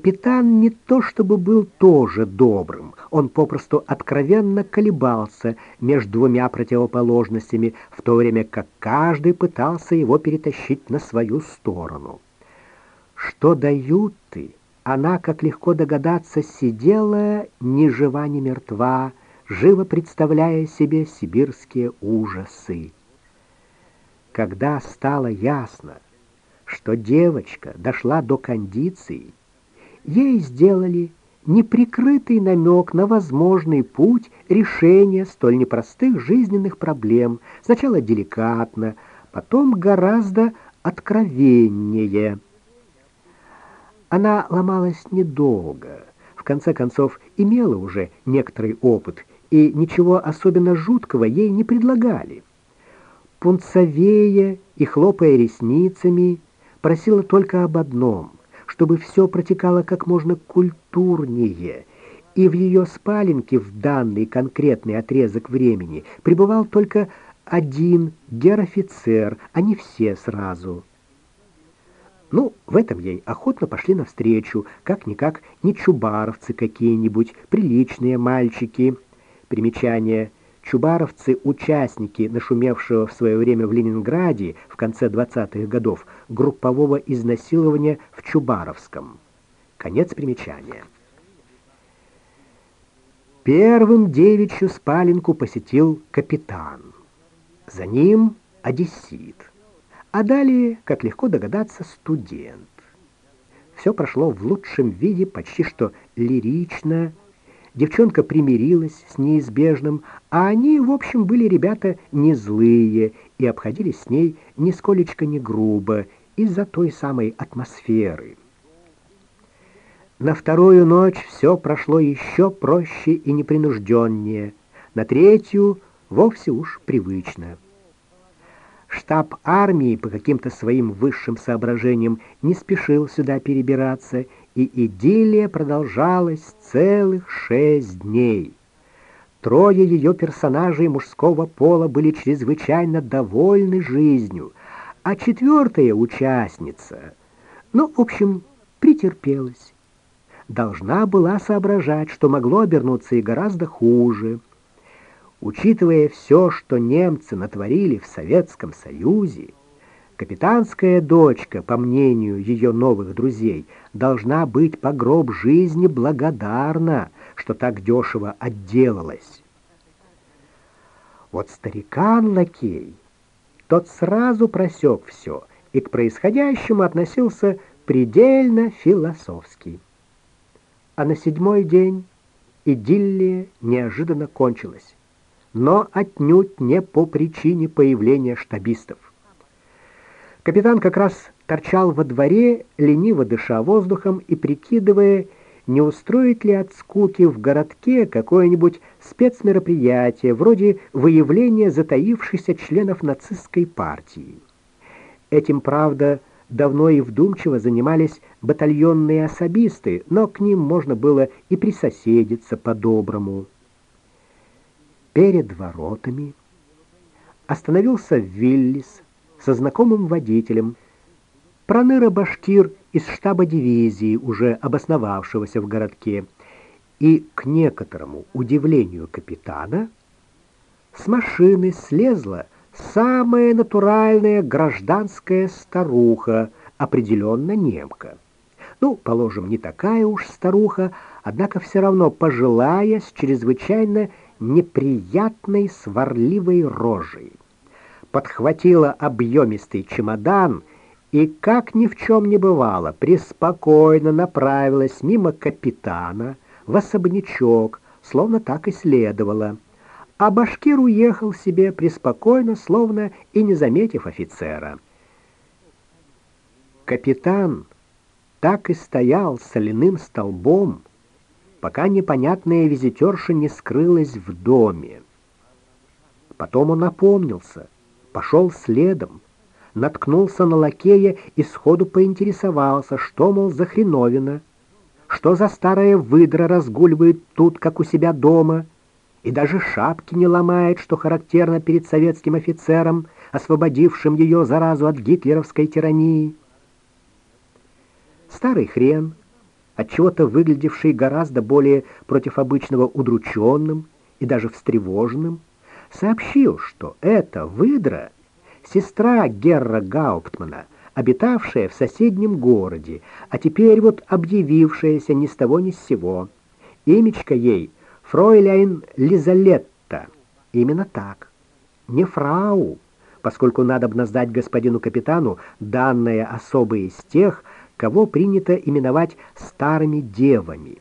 Капитан не то чтобы был тоже добрым, он попросту откровенно колебался между двумя противоположностями, в то время как каждый пытался его перетащить на свою сторону. Что дают ты? Она, как легко догадаться, сидела ни жива, ни мертва, живо представляя себе сибирские ужасы. Когда стало ясно, что девочка дошла до кондиции, ей сделали неприкрытый намек на возможный путь решения столь непростых жизненных проблем, сначала деликатно, потом гораздо откровеннее. Она ломалась недолго, в конце концов имела уже некоторый опыт, и ничего особенно жуткого ей не предлагали. Пунцовея и хлопая ресницами, просила только об одном — чтобы все протекало как можно культурнее, и в ее спаленке в данный конкретный отрезок времени пребывал только один гер-офицер, а не все сразу. Ну, в этом ей охотно пошли навстречу, как-никак не чубаровцы какие-нибудь, приличные мальчики. Примечание – Чубаровцы, участники нашумевшего в свое время в Ленинграде в конце 20-х годов группового изнасилования в Чубаровском. Конец примечания. Первым девичью спаленку посетил капитан. За ним одессит. А далее, как легко догадаться, студент. Все прошло в лучшем виде, почти что лирично, Девчонка примирилась с неизбежным, а они, в общем, были ребята не злые и обходились с ней нисколечко не грубо из-за той самой атмосферы. На вторую ночь все прошло еще проще и непринужденнее, на третью вовсе уж привычно. Штаб армии по каким-то своим высшим соображениям не спешил сюда перебираться и идиллия продолжалась целых шесть дней. Трое ее персонажей мужского пола были чрезвычайно довольны жизнью, а четвертая участница, ну, в общем, претерпелась. Должна была соображать, что могло обернуться и гораздо хуже. Учитывая все, что немцы натворили в Советском Союзе, Капитанская дочка, по мнению ее новых друзей, должна быть по гроб жизни благодарна, что так дешево отделалась. Вот старикан-лакей, тот сразу просек все и к происходящему относился предельно философски. А на седьмой день идиллия неожиданно кончилась, но отнюдь не по причине появления штабистов. Капитан как раз торчал во дворе, лениво дыша воздухом и прикидывая, не устроить ли от скуки в городке какое-нибудь спецмероприятие, вроде выявления затаившихся членов нацистской партии. Этим, правда, давно и вдумчиво занимались батальонные особисты, но к ним можно было и присоседиться по-доброму. Перед воротами остановился Виллис, со знакомым водителем. Проныра Башкир из штаба дивизии, уже обосновавшегося в городке, и, к некоторому удивлению капитана, с машины слезла самая натуральная гражданская старуха, определенно немка. Ну, положим, не такая уж старуха, однако все равно пожилая, с чрезвычайно неприятной сварливой рожей подхватила объемистый чемодан и, как ни в чем не бывало, преспокойно направилась мимо капитана в особнячок, словно так и следовало. А башкир уехал себе преспокойно, словно и не заметив офицера. Капитан так и стоял соляным столбом, пока непонятная визитерша не скрылась в доме. Потом он опомнился — пошел следом, наткнулся на лакея и сходу поинтересовался, что, мол, за хреновина, что за старая выдра разгуливает тут, как у себя дома, и даже шапки не ломает, что характерно перед советским офицером, освободившим ее заразу от гитлеровской тирании. Старый хрен отчего-то выглядевший гораздо более против обычного удрученным и даже встревоженным, сообщил, что эта выдра — сестра Герра Гауптмана, обитавшая в соседнем городе, а теперь вот объявившаяся ни с того ни с сего. Имечко ей — фройляйн Лизалетта. Именно так. Не фрау, поскольку надо бы сдать господину капитану данное особое из тех, кого принято именовать старыми девами.